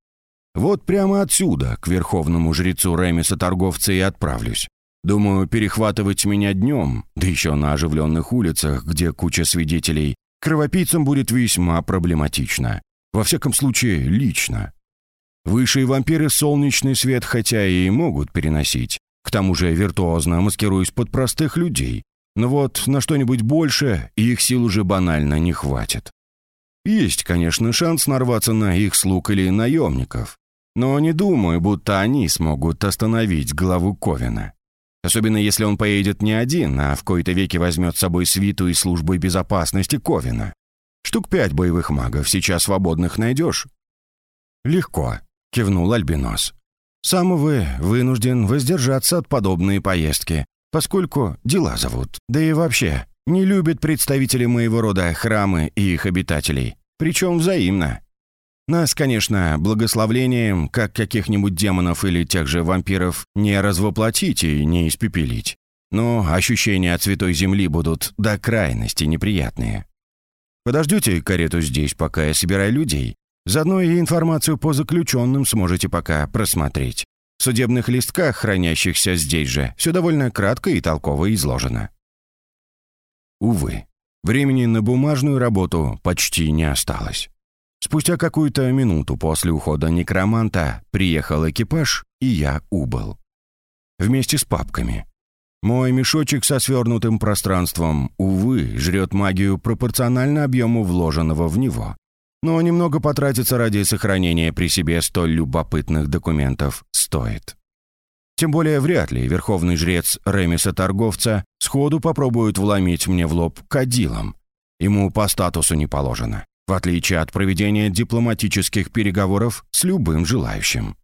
Вот прямо отсюда, к верховному жрецу Ремиса торговца и отправлюсь. Думаю, перехватывать меня днем, да еще на оживленных улицах, где куча свидетелей, кровопийцам будет весьма проблематично. Во всяком случае, лично. Высшие вампиры солнечный свет хотя и могут переносить, к тому же виртуозно маскируясь под простых людей, но вот на что-нибудь больше их сил уже банально не хватит. Есть, конечно, шанс нарваться на их слуг или наемников, но не думаю, будто они смогут остановить главу Ковина. Особенно если он поедет не один, а в кои-то веки возьмет с собой свиту из службы безопасности Ковина. Штук пять боевых магов сейчас свободных найдешь. «Легко», — кивнул Альбинос. «Сам, увы, вынужден воздержаться от подобной поездки, поскольку дела зовут. Да и вообще, не любят представители моего рода храмы и их обитателей, причем взаимно. Нас, конечно, благословлением, как каких-нибудь демонов или тех же вампиров, не развоплотить и не испепелить. Но ощущения от Святой Земли будут до крайности неприятные. Подождете карету здесь, пока я собираю людей. Заодно и информацию по заключенным сможете пока просмотреть. В судебных листках, хранящихся здесь же, все довольно кратко и толково изложено. Увы, времени на бумажную работу почти не осталось. Спустя какую-то минуту после ухода некроманта приехал экипаж, и я убыл. Вместе с папками. Мой мешочек со свернутым пространством, увы, жрет магию пропорционально объему вложенного в него но немного потратиться ради сохранения при себе столь любопытных документов стоит. Тем более вряд ли верховный жрец Ремиса-торговца сходу попробует вломить мне в лоб кадилом. Ему по статусу не положено, в отличие от проведения дипломатических переговоров с любым желающим.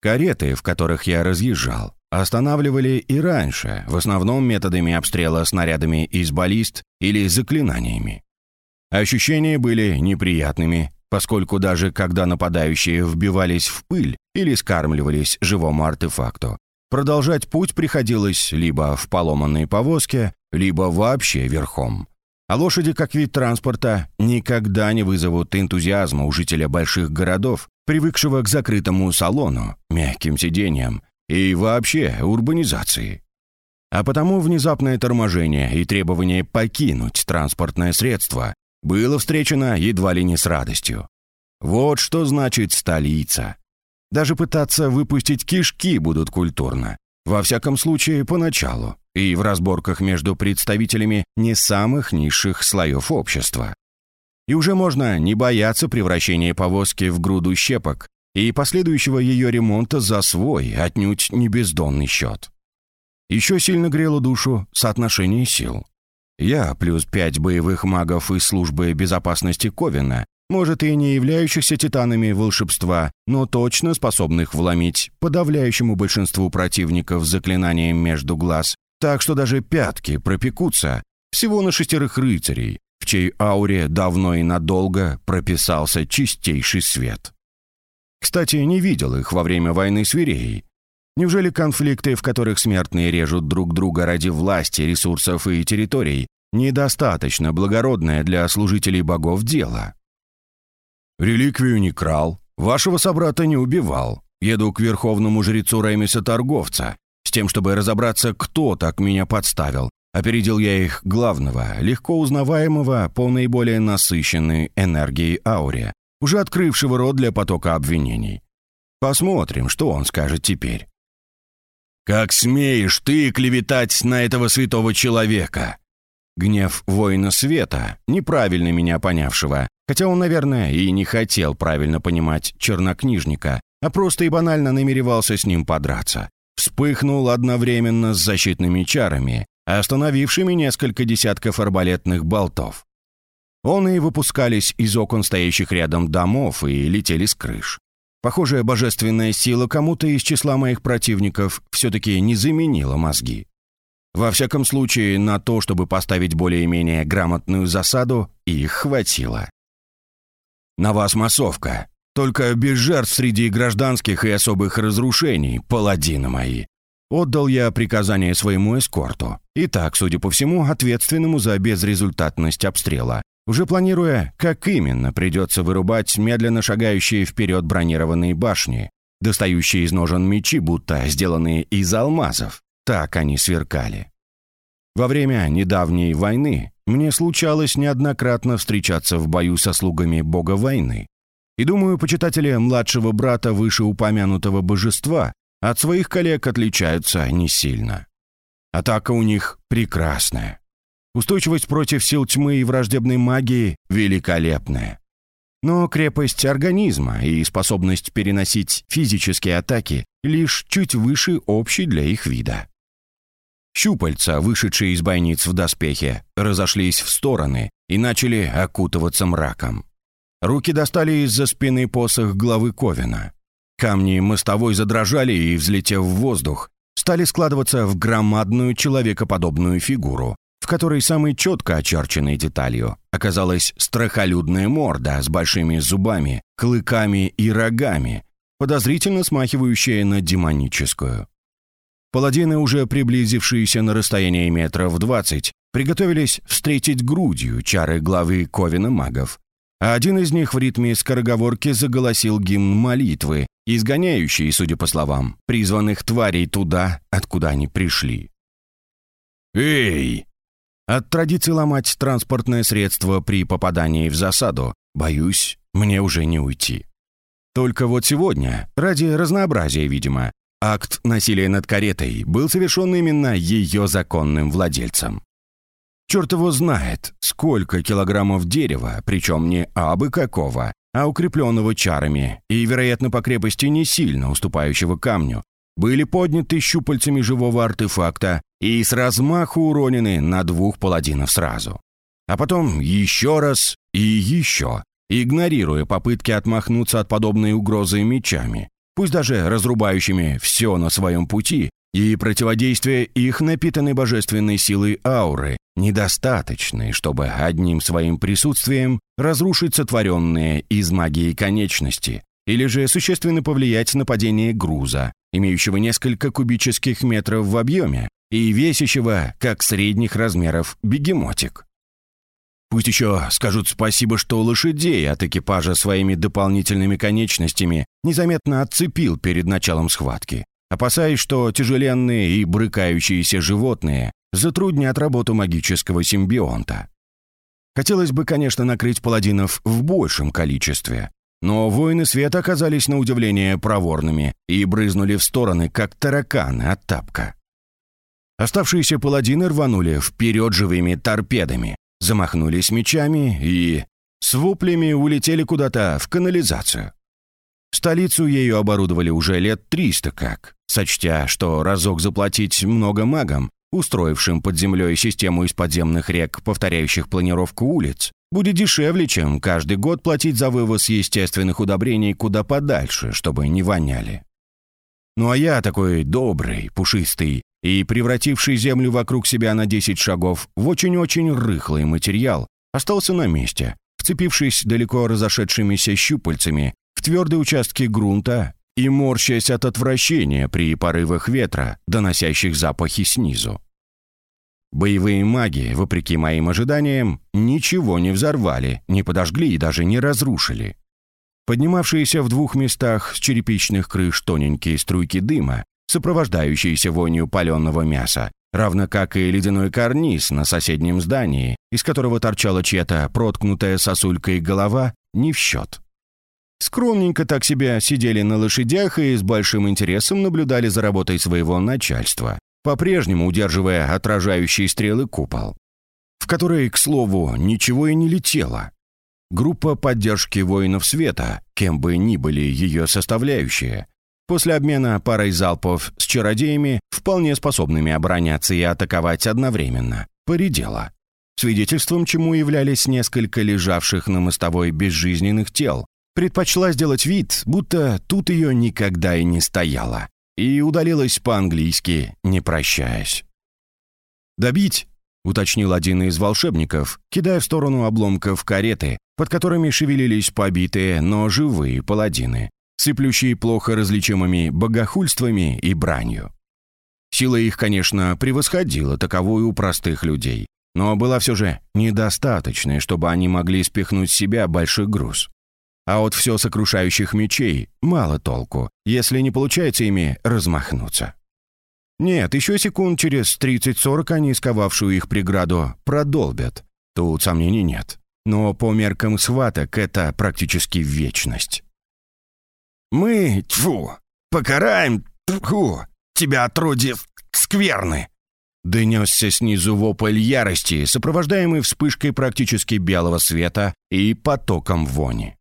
Кареты, в которых я разъезжал, останавливали и раньше, в основном методами обстрела снарядами из баллист или заклинаниями. Ощущения были неприятными, поскольку даже когда нападающие вбивались в пыль или скармливались живому артефакту, продолжать путь приходилось либо в поломанной повозке, либо вообще верхом. А лошади, как вид транспорта, никогда не вызовут энтузиазма у жителя больших городов, привыкшего к закрытому салону, мягким сиденьям и вообще урбанизации. А потому внезапное торможение и требование покинуть транспортное средство было встречено едва ли не с радостью. Вот что значит столица. Даже пытаться выпустить кишки будут культурно. Во всяком случае, поначалу. И в разборках между представителями не самых низших слоев общества. И уже можно не бояться превращения повозки в груду щепок и последующего ее ремонта за свой, отнюдь не бездонный счет. Еще сильно грело душу соотношение сил. Я плюс пять боевых магов из службы безопасности Ковина, может и не являющихся титанами волшебства, но точно способных вломить подавляющему большинству противников заклинанием между глаз, так что даже пятки пропекутся всего на шестерых рыцарей, в чьей ауре давно и надолго прописался чистейший свет. Кстати, не видел их во время войны с Вереей, Неужели конфликты, в которых смертные режут друг друга ради власти, ресурсов и территорий, недостаточно благородное для служителей богов дело? Реликвию не крал, вашего собрата не убивал. Еду к верховному жрецу Ремиса Торговца, с тем, чтобы разобраться, кто так меня подставил. Опередил я их главного, легко узнаваемого по наиболее насыщенной энергией ауре, уже открывшего рот для потока обвинений. Посмотрим, что он скажет теперь. «Как смеешь ты клеветать на этого святого человека?» Гнев воина света, неправильно меня понявшего, хотя он, наверное, и не хотел правильно понимать чернокнижника, а просто и банально намеревался с ним подраться. Вспыхнул одновременно с защитными чарами, остановившими несколько десятков арбалетных болтов. Он выпускались из окон стоящих рядом домов и летели с крыш. Похоже, божественная сила кому-то из числа моих противников все-таки не заменила мозги. Во всяком случае, на то, чтобы поставить более-менее грамотную засаду, их хватило. На вас массовка. Только без жертв среди гражданских и особых разрушений, паладины мои. Отдал я приказание своему эскорту. И так, судя по всему, ответственному за безрезультатность обстрела уже планируя, как именно придется вырубать медленно шагающие вперед бронированные башни, достающие из ножен мечи, будто сделанные из алмазов. Так они сверкали. Во время недавней войны мне случалось неоднократно встречаться в бою со слугами бога войны. И думаю, почитатели младшего брата вышеупомянутого божества от своих коллег отличаются не сильно. Атака у них прекрасная. Устойчивость против сил тьмы и враждебной магии великолепная. Но крепость организма и способность переносить физические атаки лишь чуть выше общей для их вида. Щупальца, вышедшие из бойниц в доспехе, разошлись в стороны и начали окутываться мраком. Руки достали из-за спины посох главы Ковина. Камни мостовой задрожали и, взлетев в воздух, стали складываться в громадную человекоподобную фигуру, в которой самой четко очерченной деталью оказалась страхолюдная морда с большими зубами, клыками и рогами, подозрительно смахивающая на демоническую. Паладины, уже приблизившиеся на расстояние метров двадцать, приготовились встретить грудью чары главы Ковина магов. Один из них в ритме скороговорки заголосил гимн молитвы, изгоняющий, судя по словам, призванных тварей туда, откуда они пришли. «Эй!» От традиции ломать транспортное средство при попадании в засаду, боюсь, мне уже не уйти. Только вот сегодня, ради разнообразия, видимо, акт насилия над каретой был совершен именно ее законным владельцем. Черт его знает, сколько килограммов дерева, причем не абы какого, а укрепленного чарами и, вероятно, по крепости не сильно уступающего камню, были подняты щупальцами живого артефакта и с размаху уронены на двух паладинов сразу. А потом еще раз и еще, игнорируя попытки отмахнуться от подобной угрозы мечами, пусть даже разрубающими все на своем пути и противодействие их напитанной божественной силой ауры недостаточны, чтобы одним своим присутствием разрушить сотворенные из магии конечности, или же существенно повлиять на падение груза, имеющего несколько кубических метров в объеме и весящего, как средних размеров, бегемотик. Пусть еще скажут спасибо, что лошадей от экипажа своими дополнительными конечностями незаметно отцепил перед началом схватки, опасаясь, что тяжеленные и брыкающиеся животные затруднят работу магического симбионта. Хотелось бы, конечно, накрыть паладинов в большем количестве, но воины света оказались на удивление проворными и брызнули в стороны, как тараканы от тапка. Оставшиеся паладины рванули вперед живыми торпедами, замахнулись мечами и с воплями улетели куда-то в канализацию. Столицу ею оборудовали уже лет триста как, сочтя, что разок заплатить много магам, устроившим под землей систему из подземных рек, повторяющих планировку улиц, будет дешевле, чем каждый год платить за вывоз естественных удобрений куда подальше, чтобы не воняли. Ну а я такой добрый, пушистый и превративший землю вокруг себя на 10 шагов в очень-очень рыхлый материал, остался на месте, вцепившись далеко разошедшимися щупальцами твердые участки грунта и морщась от отвращения при порывах ветра, доносящих запахи снизу. Боевые маги, вопреки моим ожиданиям, ничего не взорвали, не подожгли и даже не разрушили. Поднимавшиеся в двух местах с черепичных крыш тоненькие струйки дыма, сопровождающиеся вонью паленого мяса, равно как и ледяной карниз на соседнем здании, из которого торчала чья-то проткнутая сосулькой голова, не в счет. Скромненько так себя сидели на лошадях и с большим интересом наблюдали за работой своего начальства, по-прежнему удерживая отражающие стрелы купол, в который, к слову, ничего и не летело. Группа поддержки воинов света, кем бы ни были ее составляющие, после обмена парой залпов с чародеями, вполне способными обороняться и атаковать одновременно, поредела. Свидетельством чему являлись несколько лежавших на мостовой безжизненных тел, предпочла сделать вид, будто тут ее никогда и не стояло и удалилась по-английски, не прощаясь. «Добить?» — уточнил один из волшебников, кидая в сторону обломков кареты, под которыми шевелились побитые, но живые паладины, сыплющие плохо различимыми богохульствами и бранью. Сила их, конечно, превосходила таковую у простых людей, но была все же недостаточной, чтобы они могли спихнуть с себя большой груз. А от все сокрушающих мечей мало толку, если не получается ими размахнуться. Нет, еще секунд через 30-40 они, сковавшую их преграду, продолбят. Тут сомнений нет. Но по меркам схваток это практически вечность. «Мы, тьфу, покараем, тьфу, тебя, труди, скверны!» Донесся снизу вопль ярости, сопровождаемый вспышкой практически белого света и потоком вони.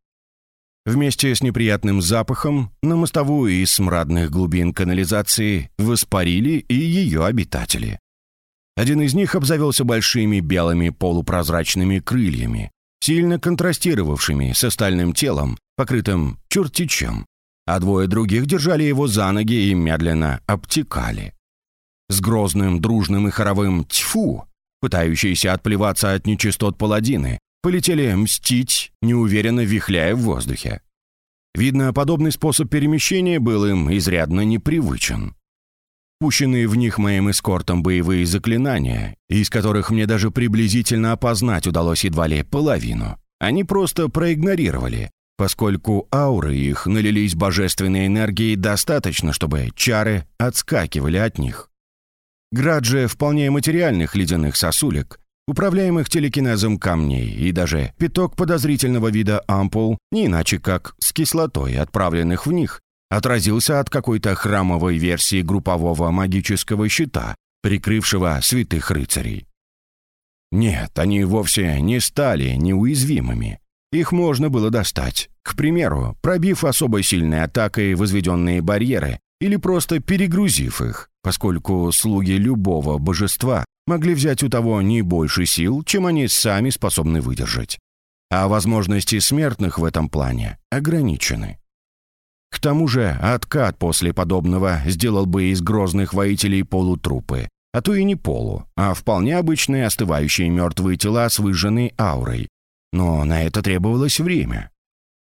Вместе с неприятным запахом на мостовую из смрадных глубин канализации воспарили и ее обитатели. Один из них обзавелся большими белыми полупрозрачными крыльями, сильно контрастировавшими с остальным телом, покрытым чертичем, а двое других держали его за ноги и медленно обтекали. С грозным, дружным и хоровым «тьфу», пытающиеся отплеваться от нечистот паладины, полетели мстить, неуверенно вихляя в воздухе. Видно, подобный способ перемещения был им изрядно непривычен. Пущенные в них моим эскортом боевые заклинания, из которых мне даже приблизительно опознать удалось едва ли половину, они просто проигнорировали, поскольку ауры их налились божественной энергией достаточно, чтобы чары отскакивали от них. Град же вполне материальных ледяных сосулек управляемых телекинезом камней и даже пяток подозрительного вида ампул, не иначе как с кислотой, отправленных в них, отразился от какой-то храмовой версии группового магического щита, прикрывшего святых рыцарей. Нет, они вовсе не стали неуязвимыми. Их можно было достать, к примеру, пробив особо сильной атакой возведенные барьеры или просто перегрузив их, поскольку слуги любого божества могли взять у того не больше сил, чем они сами способны выдержать. А возможности смертных в этом плане ограничены. К тому же откат после подобного сделал бы из грозных воителей полутрупы, а то и не полу, а вполне обычные остывающие мертвые тела с выжженной аурой. Но на это требовалось время.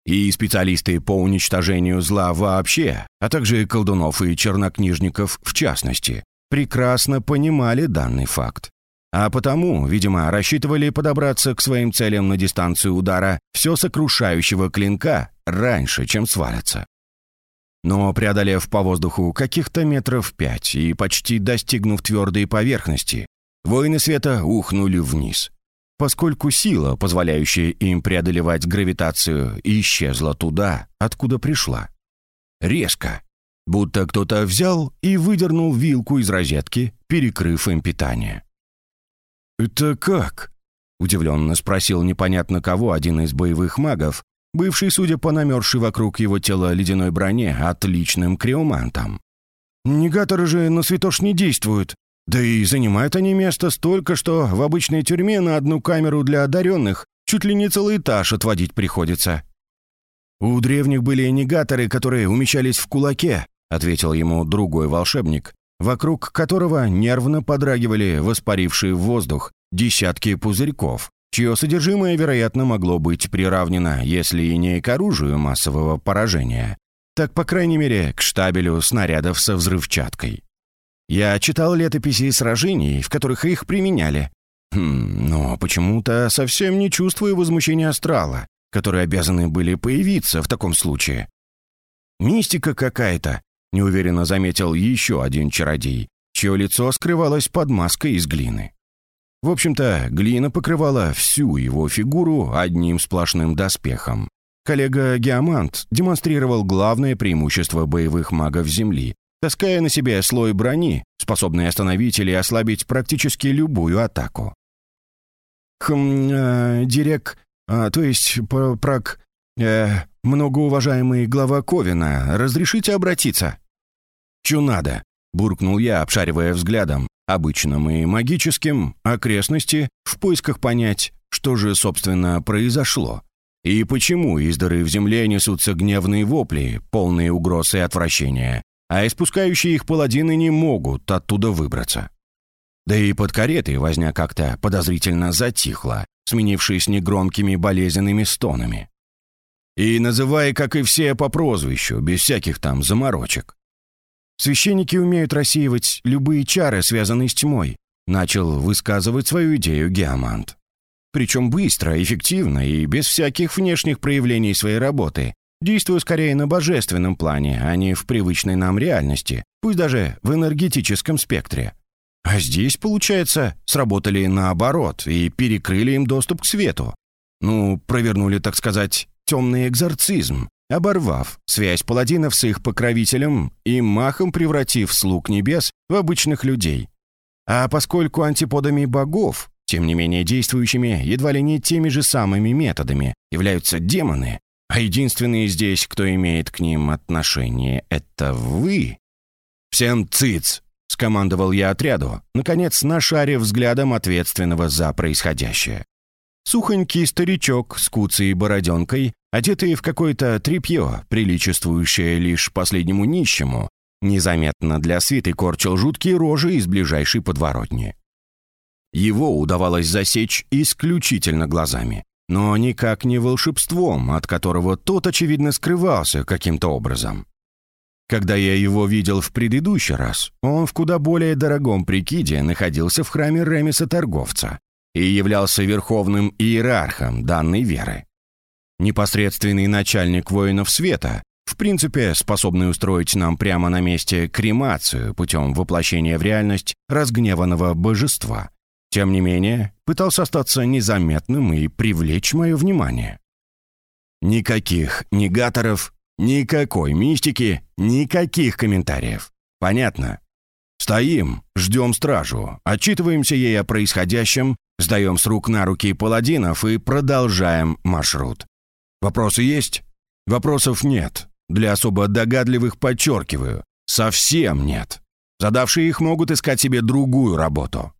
И специалисты по уничтожению зла вообще, а также колдунов и чернокнижников в частности, прекрасно понимали данный факт. А потому, видимо, рассчитывали подобраться к своим целям на дистанцию удара все сокрушающего клинка раньше, чем свалятся. Но преодолев по воздуху каких-то метров пять и почти достигнув твердой поверхности, воины света ухнули вниз. Поскольку сила, позволяющая им преодолевать гравитацию, исчезла туда, откуда пришла. Резко. Будто кто-то взял и выдернул вилку из розетки, перекрыв им питание. «Это как?» — удивленно спросил непонятно кого один из боевых магов, бывший, судя по намерзшей вокруг его тела ледяной броне, отличным криомантом. «Негаторы же на святош не действуют. Да и занимают они место столько, что в обычной тюрьме на одну камеру для одаренных чуть ли не целый этаж отводить приходится». «У древних были негаторы, которые умещались в кулаке», ответил ему другой волшебник, вокруг которого нервно подрагивали воспарившие в воздух десятки пузырьков, чье содержимое, вероятно, могло быть приравнено, если и не к оружию массового поражения, так, по крайней мере, к штабелю снарядов со взрывчаткой. Я читал летописи сражений, в которых их применяли. Хм, но почему-то совсем не чувствую возмущения астрала, которые обязаны были появиться в таком случае. Мистика какая-то, неуверенно заметил еще один чародей, чье лицо скрывалось под маской из глины. В общем-то, глина покрывала всю его фигуру одним сплошным доспехом. Коллега Геомант демонстрировал главное преимущество боевых магов Земли, таская на себе слой брони, способный остановить или ослабить практически любую атаку. «Хм, э, дирек, а, то есть прак, э, многоуважаемый глава Ковина, разрешите обратиться?» «Чё надо?» — буркнул я, обшаривая взглядом, обычным и магическим, окрестности в поисках понять, что же, собственно, произошло. И почему из дыры в земле несутся гневные вопли, полные угрозы и отвращения, а испускающие их паладины не могут оттуда выбраться. Да и под каретой возня как-то подозрительно затихла, сменившись негромкими болезненными стонами. И называя, как и все, по прозвищу, без всяких там заморочек. Священники умеют рассеивать любые чары, связанные с тьмой», начал высказывать свою идею Геомант. Причем быстро, эффективно и без всяких внешних проявлений своей работы, действуя скорее на божественном плане, а не в привычной нам реальности, пусть даже в энергетическом спектре. А здесь, получается, сработали наоборот и перекрыли им доступ к свету. Ну, провернули, так сказать, темный экзорцизм, оборвав связь паладинов с их покровителем и махом превратив слуг небес в обычных людей. А поскольку антиподами богов, тем не менее действующими едва ли не теми же самыми методами, являются демоны, а единственные здесь, кто имеет к ним отношение, это вы. «Всем циц!» — скомандовал я отряду, наконец нашарив взглядом ответственного за происходящее. Сухонький старичок с куцей и бороденкой одетый в какое-то тряпье, приличествующее лишь последнему нищему, незаметно для свиты корчил жуткие рожи из ближайшей подворотни. Его удавалось засечь исключительно глазами, но никак не волшебством, от которого тот, очевидно, скрывался каким-то образом. Когда я его видел в предыдущий раз, он в куда более дорогом прикиде находился в храме Ремеса-торговца и являлся верховным иерархом данной веры непосредственный начальник воинов света, в принципе, способный устроить нам прямо на месте кремацию путем воплощения в реальность разгневанного божества. Тем не менее, пытался остаться незаметным и привлечь мое внимание. Никаких негаторов, никакой мистики, никаких комментариев. Понятно? Стоим, ждем стражу, отчитываемся ей о происходящем, сдаем с рук на руки паладинов и продолжаем маршрут. Вопросы есть? Вопросов нет. Для особо догадливых подчеркиваю. Совсем нет. Задавшие их могут искать себе другую работу.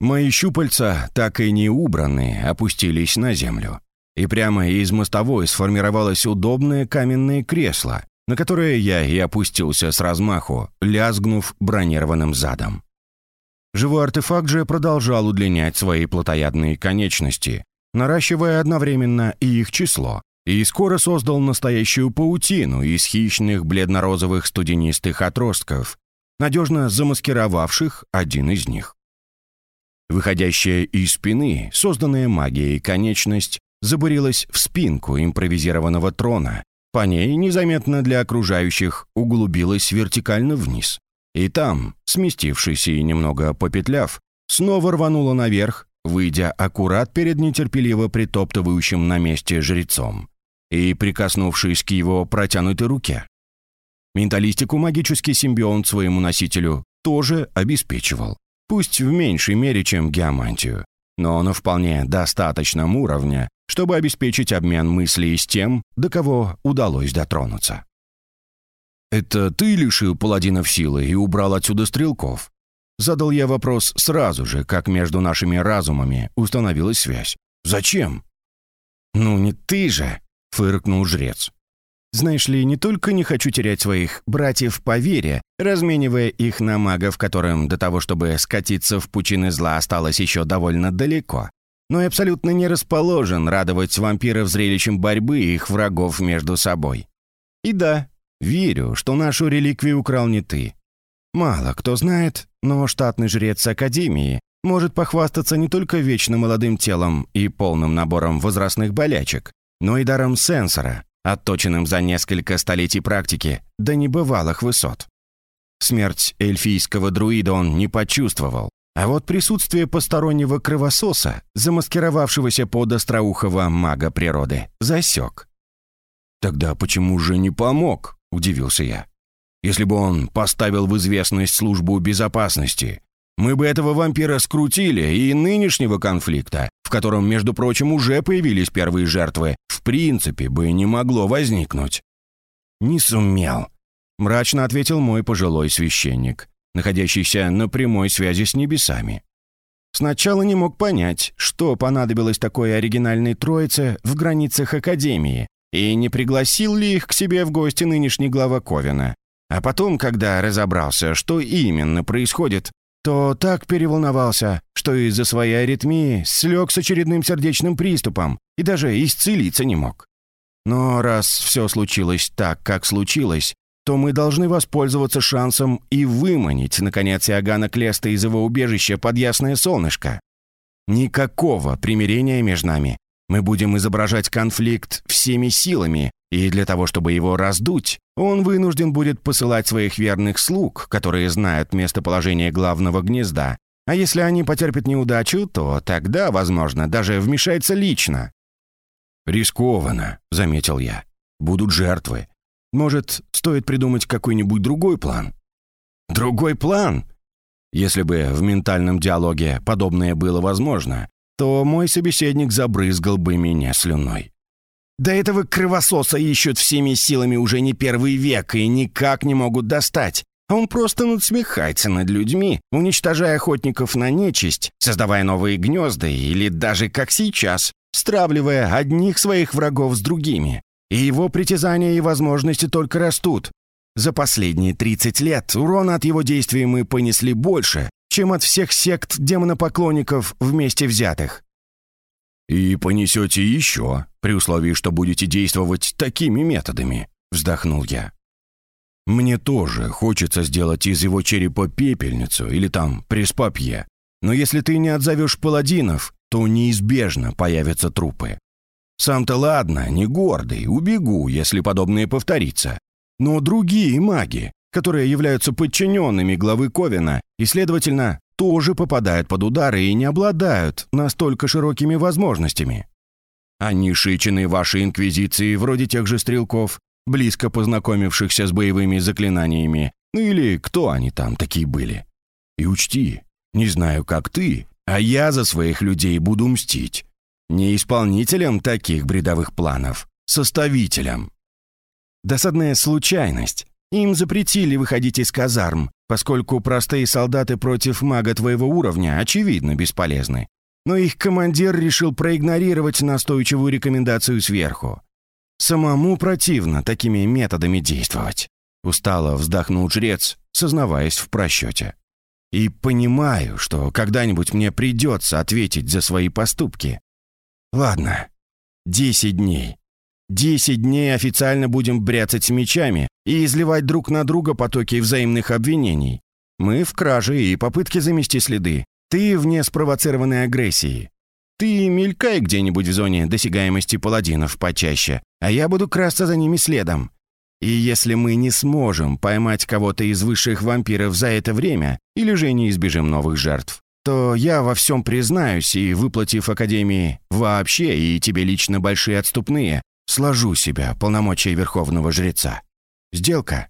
Мои щупальца, так и не убранные, опустились на землю. и прямо из мостовой сформировалось удобное каменное кресло, на которое я и опустился с размаху, лязгнув бронированным задом. Живой артефакт же продолжал удлинять свои плотоядные конечности, наращивая одновременно и их число, и скоро создал настоящую паутину из хищных бледно-розовых студенистых отростков, надежно замаскировавших один из них. Выходящая из спины, созданная магией конечность, забурилась в спинку импровизированного трона, по ней, незаметно для окружающих, углубилась вертикально вниз. И там, сместившись и немного попетляв, снова рванула наверх, выйдя аккурат перед нетерпеливо притоптывающим на месте жрецом и прикоснувшись к его протянутой руке. Менталистику магический симбионт своему носителю тоже обеспечивал, пусть в меньшей мере, чем геомантию, но на вполне достаточном уровне, чтобы обеспечить обмен мыслей с тем, до кого удалось дотронуться. «Это ты лишил паладинов силы и убрал отсюда стрелков?» Задал я вопрос сразу же, как между нашими разумами установилась связь. «Зачем?» «Ну, не ты же!» — фыркнул жрец. «Знаешь ли, не только не хочу терять своих братьев по вере, разменивая их на магов, которым до того, чтобы скатиться в пучины зла, осталось еще довольно далеко, но и абсолютно не расположен радовать вампиров зрелищем борьбы их врагов между собой. И да, верю, что нашу реликвию украл не ты. Мало кто знает, но штатный жрец Академии может похвастаться не только вечно молодым телом и полным набором возрастных болячек, но и даром сенсора, отточенным за несколько столетий практики до небывалых высот. Смерть эльфийского друида он не почувствовал, а вот присутствие постороннего кровососа, замаскировавшегося под остроухого мага природы, засек. «Тогда почему же не помог?» – удивился я. «Если бы он поставил в известность службу безопасности, мы бы этого вампира скрутили, и нынешнего конфликта, в котором, между прочим, уже появились первые жертвы, в принципе бы не могло возникнуть». «Не сумел», – мрачно ответил мой пожилой священник находящийся на прямой связи с небесами. Сначала не мог понять, что понадобилось такой оригинальной троице в границах Академии, и не пригласил ли их к себе в гости нынешний глава Ковина. А потом, когда разобрался, что именно происходит, то так переволновался, что из-за своей аритмии слег с очередным сердечным приступом и даже исцелиться не мог. Но раз все случилось так, как случилось, то мы должны воспользоваться шансом и выманить, наконец, Иоганна Клеста из его убежища под ясное солнышко. Никакого примирения между нами. Мы будем изображать конфликт всеми силами, и для того, чтобы его раздуть, он вынужден будет посылать своих верных слуг, которые знают местоположение главного гнезда. А если они потерпят неудачу, то тогда, возможно, даже вмешается лично. «Рискованно», — заметил я. «Будут жертвы. Может, стоит придумать какой-нибудь другой план? Другой план? Если бы в ментальном диалоге подобное было возможно, то мой собеседник забрызгал бы меня слюной. До этого кровососа ищут всеми силами уже не первый век и никак не могут достать. А он просто надсмехается над людьми, уничтожая охотников на нечисть, создавая новые гнезда или даже, как сейчас, стравливая одних своих врагов с другими и его притязания и возможности только растут. За последние 30 лет урона от его действий мы понесли больше, чем от всех сект демонопоклонников вместе взятых. «И понесете еще, при условии, что будете действовать такими методами», — вздохнул я. «Мне тоже хочется сделать из его черепа пепельницу или там преспапье, но если ты не отзовешь паладинов, то неизбежно появятся трупы. Сам-то ладно, не гордый, убегу, если подобное повторится. Но другие маги, которые являются подчиненными главы Ковина и, следовательно, тоже попадают под удары и не обладают настолько широкими возможностями. Они шичены вашей инквизиции, вроде тех же стрелков, близко познакомившихся с боевыми заклинаниями, ну или кто они там такие были. И учти, не знаю, как ты, а я за своих людей буду мстить. Не исполнителем таких бредовых планов, составителем. Досадная случайность. Им запретили выходить из казарм, поскольку простые солдаты против мага твоего уровня очевидно бесполезны. но их командир решил проигнорировать настойчивую рекомендацию сверху. Самому противно такими методами действовать. Устало вздохнул жрец, сознаваясь в просчете. И понимаю, что когда-нибудь мне придется ответить за свои поступки. Ладно, десять дней. Десять дней официально будем бряцать с мечами и изливать друг на друга потоки взаимных обвинений. Мы в краже и попытке замести следы. Ты в неспровоцированной агрессии. Ты мелькай где-нибудь в зоне досягаемости паладинов почаще, а я буду красться за ними следом. И если мы не сможем поймать кого-то из высших вампиров за это время, или же не избежим новых жертв, то я во всем признаюсь и, выплатив Академии вообще и тебе лично большие отступные, сложу себя полномочия Верховного Жреца. Сделка?